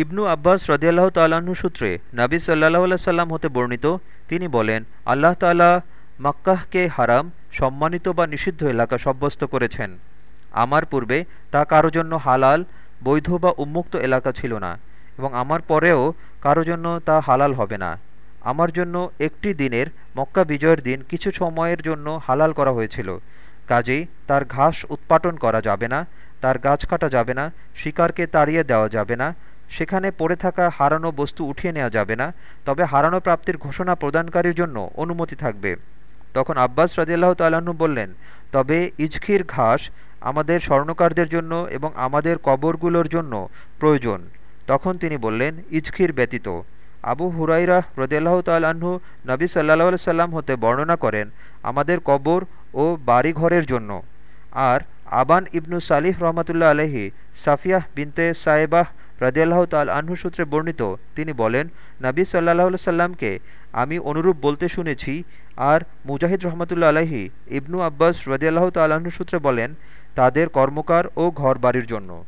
ইবনু আব্বাস রদিয়াল্লাহ তাল্লাহ্ন সূত্রে নাবি সাল্লাহ আল্লাহ সাল্লাম হতে বর্ণিত, তিনি বলেন, আল্লাহ তালা মাক্কাহকে হারাম, সম্মানিত বা নিষিদ্ধ এলাকা সাব্যস্ত করেছেন। আমার পূর্বে তা কারও জন্য হালাল, বৈধ বা উন্মুক্ত এলাকা ছিল না, এবং আমার পরেও কারও জন্য তা হালাল হবে না। আমার জন্য একটি দিনের মক্কা বিজয়ের দিন কিছু সময়ের জন্য হালাল করা হয়েছিল। কাজেই তার ঘাস উৎপাটন করা যাবে না, তার গাছ কাটা যাবে না, শিকারকে তাড়িয়ে দেওয়া যাবে না সেখানে পড়ে থাকা হারানো বস্তু উঠিয়ে নেওয়া যাবে না, তবে হারানো প্রাপ্তির ঘোষণা প্রদানকারীর জন্য অনুমতি থাকবে। তখন আব্বাস রাজিয়াল্লাহ তাল্লাহ্ন বললেন, তবে ইজখির ঘাস আমাদের স্বর্ণকারদের জন্য এবং আমাদের কবরগুলোর জন্য প্রয়োজন। তখন তিনি বললেন, ইজখির ব্যতীত। আবু হুরাইরা রদিয়াল্লাহ তাল্লাহ্ন নবী সাল্লাহ সাল্লাম হতে বর্ণনা করেন, আমাদের কবর ও বাড়িঘরের জন্য। আর আবান ইবনু সালিফ রহমতুল্লাহ আলহি সাফিয়াহ বিনতে সায়েবাহ রাজিয়াল্লাহ তাল আহ্ন সূত্রে বর্ণিত, তিনি বলেন, নাবী সাল্লাহ সাল্লামকে আমি অনুরূপ বলতে শুনেছি। আর মুজাহিদ রহমতুল্লা আলাহি ইবনু আব্বাস রদিয়াল্লাহ তাল্লাহ্ন সূত্রে বলেন, তাদের কর্মকার ও ঘর বাড়ির জন্য।